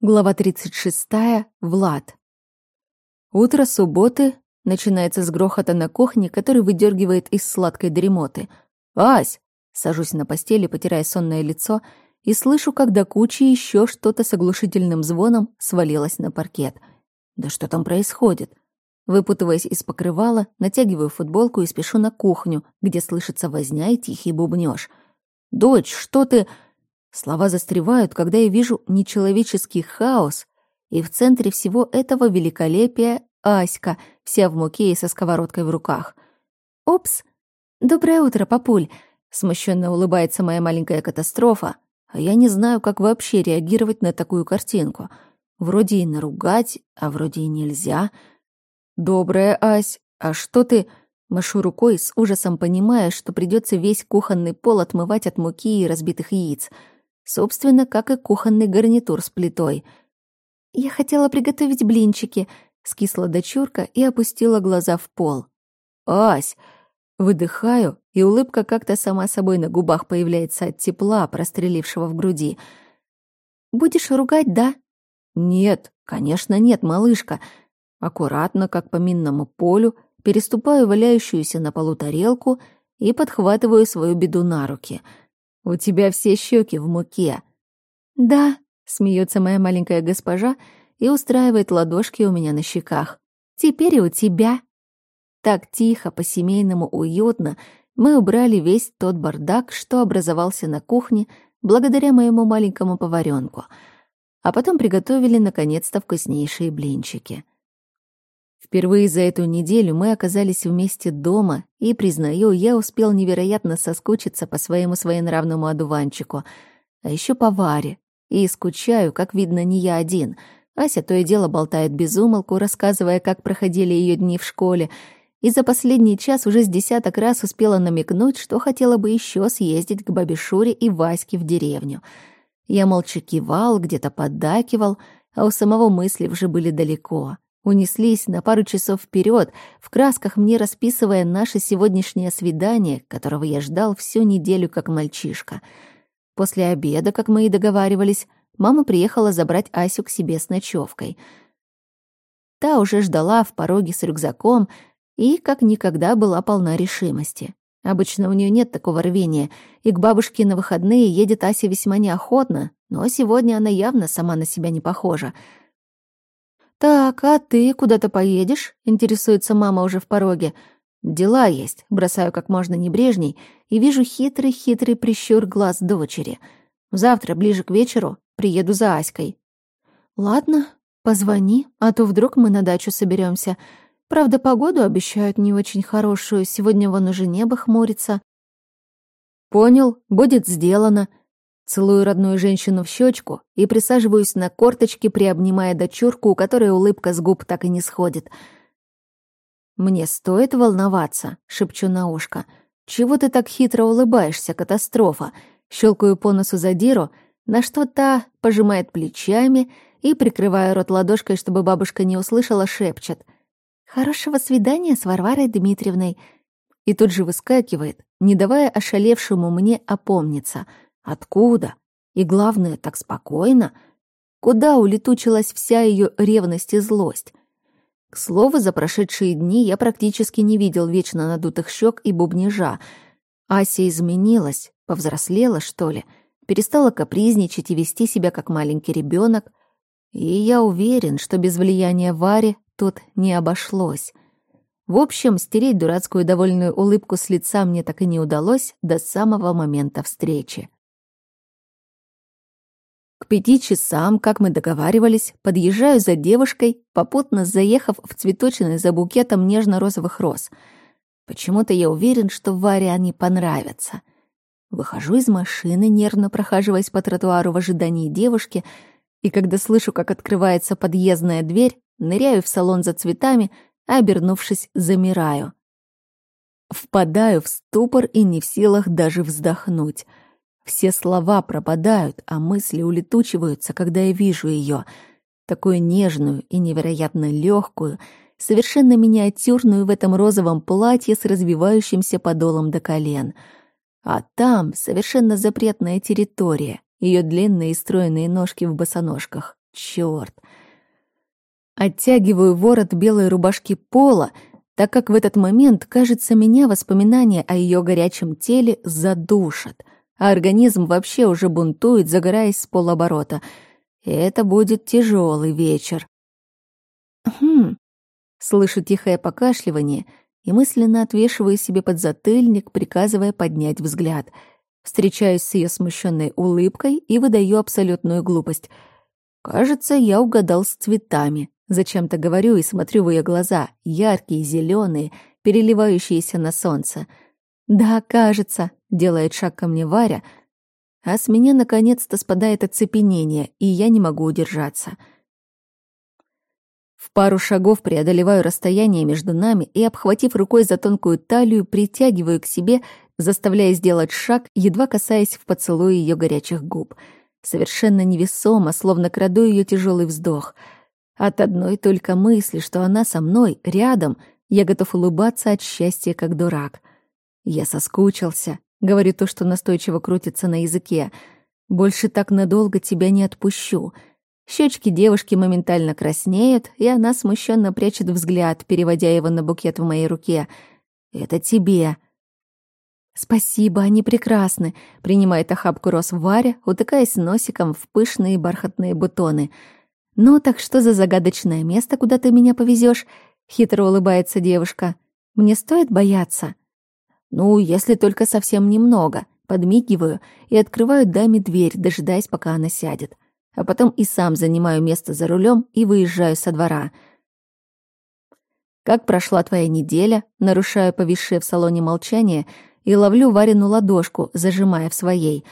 Глава 36. Влад. Утро субботы начинается с грохота на кухне, который выдергивает из сладкой дремоты. «Ась!» Сажусь на постели, потирая сонное лицо, и слышу, как до кучи еще что-то с оглушительным звоном свалилось на паркет. Да что там происходит? Выпутываясь из покрывала, натягиваю футболку и спешу на кухню, где слышится возня и тихий бубнёж. «Дочь, что ты...» Слова застревают, когда я вижу нечеловеческий хаос, и в центре всего этого великолепия Аська, вся в муке и со сковородкой в руках. «Упс! Доброе утро, папуль!» Смущенно улыбается моя маленькая катастрофа, а я не знаю, как вообще реагировать на такую картинку. Вроде и наругать, а вроде и нельзя. «Добрая, Ась, а что ты...» Машу рукой, с ужасом понимая, что придется весь кухонный пол отмывать от муки и разбитых яиц — Собственно, как и кухонный гарнитур с плитой. «Я хотела приготовить блинчики», — скисла дочурка и опустила глаза в пол. «Ась!» Выдыхаю, и улыбка как-то сама собой на губах появляется от тепла, прострелившего в груди. «Будешь ругать, да?» «Нет, конечно нет, малышка». Аккуратно, как по минному полю, переступаю валяющуюся на полу тарелку и подхватываю свою беду на руки — у тебя все щеки в муке». «Да», — смеется моя маленькая госпожа и устраивает ладошки у меня на щеках. «Теперь и у тебя». Так тихо, по-семейному уютно мы убрали весь тот бардак, что образовался на кухне благодаря моему маленькому поваренку, а потом приготовили наконец-то вкуснейшие блинчики. Впервые за эту неделю мы оказались вместе дома, и, признаю, я успел невероятно соскучиться по своему своенравному одуванчику, а еще по Варе. И скучаю, как видно, не я один. Ася то и дело болтает без умолку, рассказывая, как проходили ее дни в школе, и за последний час уже с десяток раз успела намекнуть, что хотела бы еще съездить к бабе Шуре и Ваське в деревню. Я молча кивал, где-то поддакивал, а у самого мысли уже были далеко — унеслись на пару часов вперед, в красках мне расписывая наше сегодняшнее свидание, которого я ждал всю неделю как мальчишка. После обеда, как мы и договаривались, мама приехала забрать Асю к себе с ночевкой. Та уже ждала в пороге с рюкзаком и, как никогда, была полна решимости. Обычно у нее нет такого рвения, и к бабушке на выходные едет Ася весьма неохотно, но сегодня она явно сама на себя не похожа — «Так, а ты куда-то поедешь?» — интересуется мама уже в пороге. «Дела есть», — бросаю как можно небрежней и вижу хитрый-хитрый прищур глаз дочери. «Завтра, ближе к вечеру, приеду за Аськой». «Ладно, позвони, а то вдруг мы на дачу соберемся. Правда, погоду обещают не очень хорошую, сегодня вон уже небо хмурится». «Понял, будет сделано», Целую родную женщину в щечку и присаживаюсь на корточки, приобнимая дочурку, у которой улыбка с губ так и не сходит. «Мне стоит волноваться», — шепчу на ушко. «Чего ты так хитро улыбаешься, катастрофа?» Щелкаю по носу задиру, на что та пожимает плечами и, прикрывая рот ладошкой, чтобы бабушка не услышала, шепчет. «Хорошего свидания с Варварой Дмитриевной». И тут же выскакивает, не давая ошалевшему мне опомниться — Откуда? И главное, так спокойно. Куда улетучилась вся ее ревность и злость? К слову, за прошедшие дни я практически не видел вечно надутых щек и бубнижа. Ася изменилась, повзрослела, что ли, перестала капризничать и вести себя как маленький ребенок. И я уверен, что без влияния Вари тут не обошлось. В общем, стереть дурацкую довольную улыбку с лица мне так и не удалось до самого момента встречи. Пяти часам, как мы договаривались, подъезжаю за девушкой, попутно заехав в цветочный за букетом нежно-розовых роз. Почему-то я уверен, что Варе они понравятся. Выхожу из машины, нервно прохаживаясь по тротуару в ожидании девушки, и когда слышу, как открывается подъездная дверь, ныряю в салон за цветами, а, обернувшись, замираю. Впадаю в ступор и не в силах даже вздохнуть — все слова пропадают, а мысли улетучиваются, когда я вижу ее, такую нежную и невероятно легкую, совершенно миниатюрную в этом розовом платье с развивающимся подолом до колен. А там совершенно запретная территория, ее длинные и стройные ножки в босоножках. Чёрт! Оттягиваю ворот белой рубашки пола, так как в этот момент, кажется, меня воспоминания о ее горячем теле задушат, а организм вообще уже бунтует, загораясь с полоборота. И это будет тяжелый вечер. Хм. Слышу тихое покашливание и мысленно отвешиваю себе подзатыльник, приказывая поднять взгляд. Встречаюсь с ее смущенной улыбкой и выдаю абсолютную глупость. Кажется, я угадал с цветами. Зачем-то говорю и смотрю в ее глаза, яркие, зеленые, переливающиеся на солнце. «Да, кажется», — делает шаг ко мне Варя, а с меня наконец-то спадает оцепенение, и я не могу удержаться. В пару шагов преодолеваю расстояние между нами и, обхватив рукой за тонкую талию, притягиваю к себе, заставляя сделать шаг, едва касаясь в поцелуе ее горячих губ. Совершенно невесомо, словно краду ее тяжелый вздох — от одной только мысли, что она со мной, рядом, я готов улыбаться от счастья, как дурак. Я соскучился, говорю то, что настойчиво крутится на языке. Больше так надолго тебя не отпущу. Щечки девушки моментально краснеют, и она смущенно прячет взгляд, переводя его на букет в моей руке. «Это тебе». «Спасибо, они прекрасны», — принимает охапку роз Варя, утыкаясь носиком в пышные бархатные бутоны — «Ну, так что за загадочное место, куда ты меня повезешь? хитро улыбается девушка. «Мне стоит бояться?» «Ну, если только совсем немного». Подмигиваю и открываю даме дверь, дожидаясь, пока она сядет. А потом и сам занимаю место за рулем и выезжаю со двора. «Как прошла твоя неделя?» Нарушаю повисшее в салоне молчание и ловлю Варину ладошку, зажимая в своей.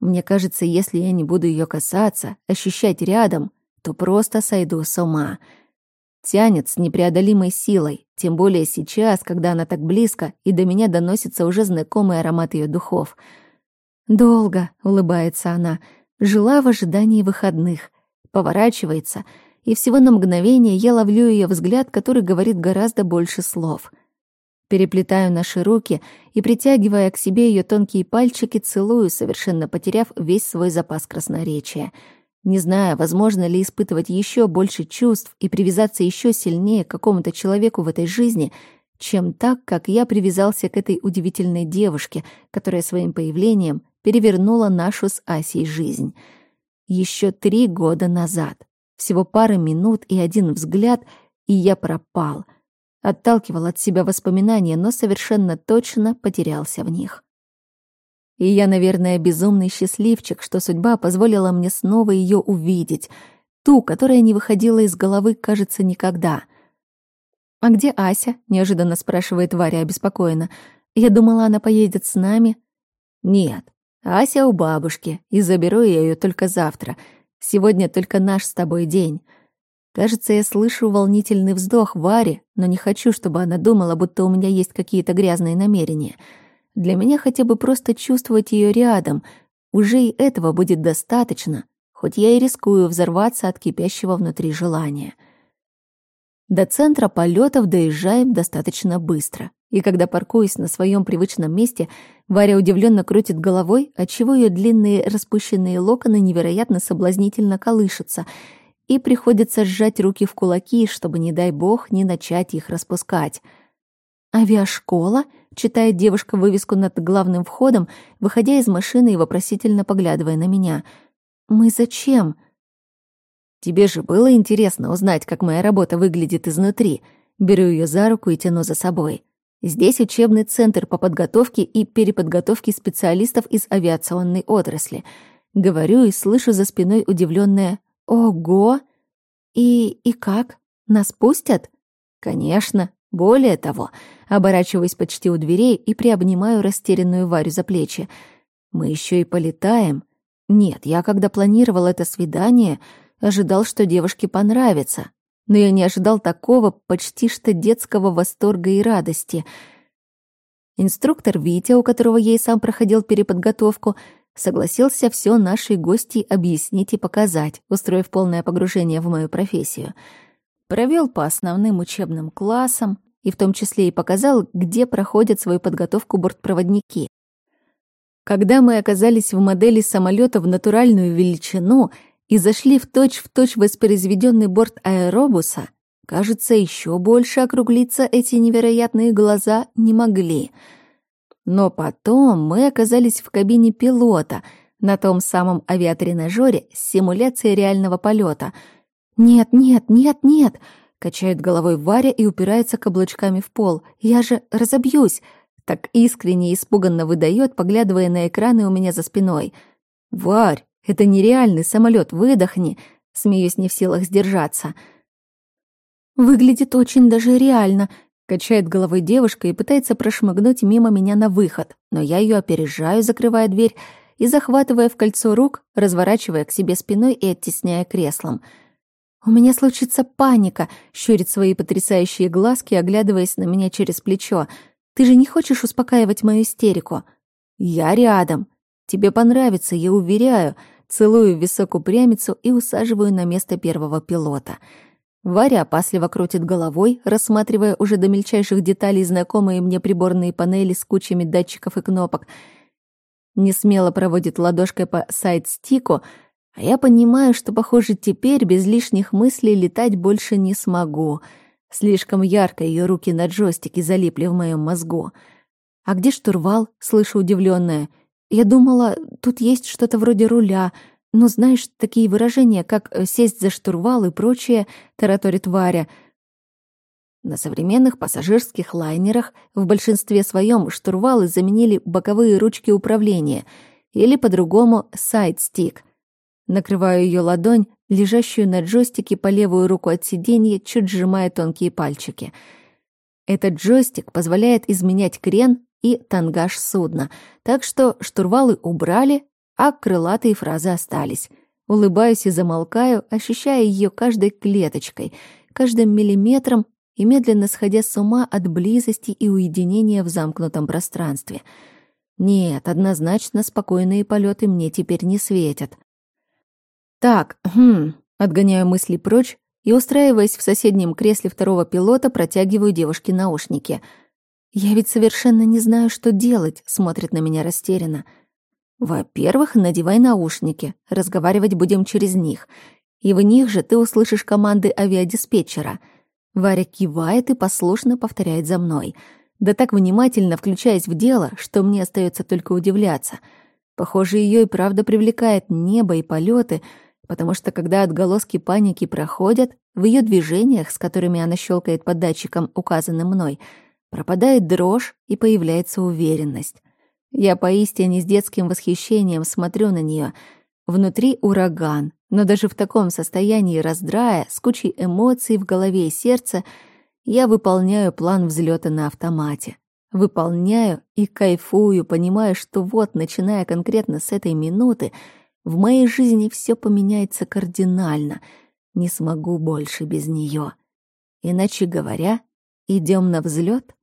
Мне кажется, если я не буду ее касаться, ощущать рядом, то просто сойду с ума. Тянет с непреодолимой силой, тем более сейчас, когда она так близко, и до меня доносится уже знакомый аромат ее духов. «Долго», — улыбается она, — жила в ожидании выходных. Поворачивается, и всего на мгновение я ловлю ее взгляд, который говорит гораздо больше слов. Переплетаю наши руки и, притягивая к себе ее тонкие пальчики, целую, совершенно потеряв весь свой запас красноречия — не знаю, возможно ли испытывать еще больше чувств и привязаться еще сильнее к какому-то человеку в этой жизни, чем так, как я привязался к этой удивительной девушке, которая своим появлением перевернула нашу с Асей жизнь. Еще три года назад. Всего пара минут и один взгляд, и я пропал. Отталкивал от себя воспоминания, но совершенно точно потерялся в них. И я, наверное, безумный счастливчик, что судьба позволила мне снова ее увидеть, ту, которая не выходила из головы, кажется, никогда. «А где Ася?» — неожиданно спрашивает Варя обеспокоенно. «Я думала, она поедет с нами». «Нет, Ася у бабушки, и заберу я ее только завтра. Сегодня только наш с тобой день». Кажется, я слышу волнительный вздох Вари, но не хочу, чтобы она думала, будто у меня есть какие-то грязные намерения — для меня хотя бы просто чувствовать ее рядом. Уже и этого будет достаточно, хоть я и рискую взорваться от кипящего внутри желания. До центра полетов доезжаем достаточно быстро. И когда паркуюсь на своем привычном месте, Варя удивленно крутит головой, отчего ее длинные распущенные локоны невероятно соблазнительно колышутся, и приходится сжать руки в кулаки, чтобы, не дай бог, не начать их распускать. «Авиашкола?» — читает девушка вывеску над главным входом, выходя из машины и вопросительно поглядывая на меня. «Мы зачем?» «Тебе же было интересно узнать, как моя работа выглядит изнутри». Беру ее за руку и тяну за собой. Здесь учебный центр по подготовке и переподготовке специалистов из авиационной отрасли. Говорю и слышу за спиной удивленное «Ого!» «И... и как? Нас пустят?» «Конечно. Более того, оборачиваясь почти у дверей и приобнимаю растерянную Варю за плечи. Мы еще и полетаем. Нет, я когда планировал это свидание, ожидал, что девушке понравится. Но я не ожидал такого почти что детского восторга и радости. Инструктор Витя, у которого я и сам проходил переподготовку, согласился все нашей гости объяснить и показать, устроив полное погружение в мою профессию — провел по основным учебным классам и в том числе и показал, где проходят свою подготовку бортпроводники. Когда мы оказались в модели самолета в натуральную величину, и зашли в точь-в-точь воспроизведенный борт аэробуса, кажется, еще больше округлиться эти невероятные глаза не могли. Но потом мы оказались в кабине пилота, на том самом авиатренажере с симуляцией реального полета. «Нет, нет, нет, нет!» — качает головой Варя и упирается каблучками в пол. «Я же разобьюсь!» — так искренне и испуганно выдает, поглядывая на экраны у меня за спиной. «Варь, это нереальный самолет, выдохни!» Смеюсь, не в силах сдержаться. «Выглядит очень даже реально», — качает головой девушка и пытается прошмыгнуть мимо меня на выход, но я ее опережаю, закрывая дверь и, захватывая в кольцо рук, разворачивая к себе спиной и оттесняя креслом. «У меня случится паника», — щурит свои потрясающие глазки, оглядываясь на меня через плечо. «Ты же не хочешь успокаивать мою истерику?» «Я рядом. Тебе понравится, я уверяю», — целую в висок упрямицу и усаживаю на место первого пилота — Варя опасливо крутит головой, рассматривая уже до мельчайших деталей знакомые мне приборные панели с кучами датчиков и кнопок. Не смело проводит ладошкой по сайд-стику, а я понимаю, что, похоже, теперь без лишних мыслей летать больше не смогу. Слишком ярко ее руки на джойстике залипли в моем мозгу. «А где штурвал?» — слышу удивленная. «Я думала, тут есть что-то вроде руля», ну, знаешь, такие выражения, как э, «сесть за штурвал» и прочее, тараторит Варя. На современных пассажирских лайнерах в большинстве своем штурвалы заменили боковые ручки управления или по-другому сайдстик. Накрываю ее ладонь, лежащую на джойстике по левую руку от сиденья, чуть сжимая тонкие пальчики. Этот джойстик позволяет изменять крен и тангаж судна, так что штурвалы убрали, а крылатые фразы остались. Улыбаюсь и замолкаю, ощущая ее каждой клеточкой, каждым миллиметром и медленно сходя с ума от близости и уединения в замкнутом пространстве. Нет, однозначно спокойные полеты мне теперь не светят. Так, хм, отгоняю мысли прочь и, устраиваясь в соседнем кресле второго пилота, протягиваю девушке наушники. «Я ведь совершенно не знаю, что делать», — смотрит на меня растерянно. Во-первых, надевай наушники, разговаривать будем через них. И в них же ты услышишь команды авиадиспетчера. Варя кивает и послушно повторяет за мной. Да так внимательно включаясь в дело, что мне остается только удивляться. Похоже, ее и правда привлекает небо и полеты, потому что когда отголоски паники проходят, в ее движениях, с которыми она щелкает под датчиком, указанным мной, пропадает дрожь и появляется уверенность. Я поистине с детским восхищением смотрю на нее. Внутри ураган, но даже в таком состоянии раздрая, с кучей эмоций в голове и сердце, я выполняю план взлета на автомате. Выполняю и кайфую, понимая, что вот, начиная конкретно с этой минуты, в моей жизни все поменяется кардинально. Не смогу больше без нее. Иначе говоря, идем на взлет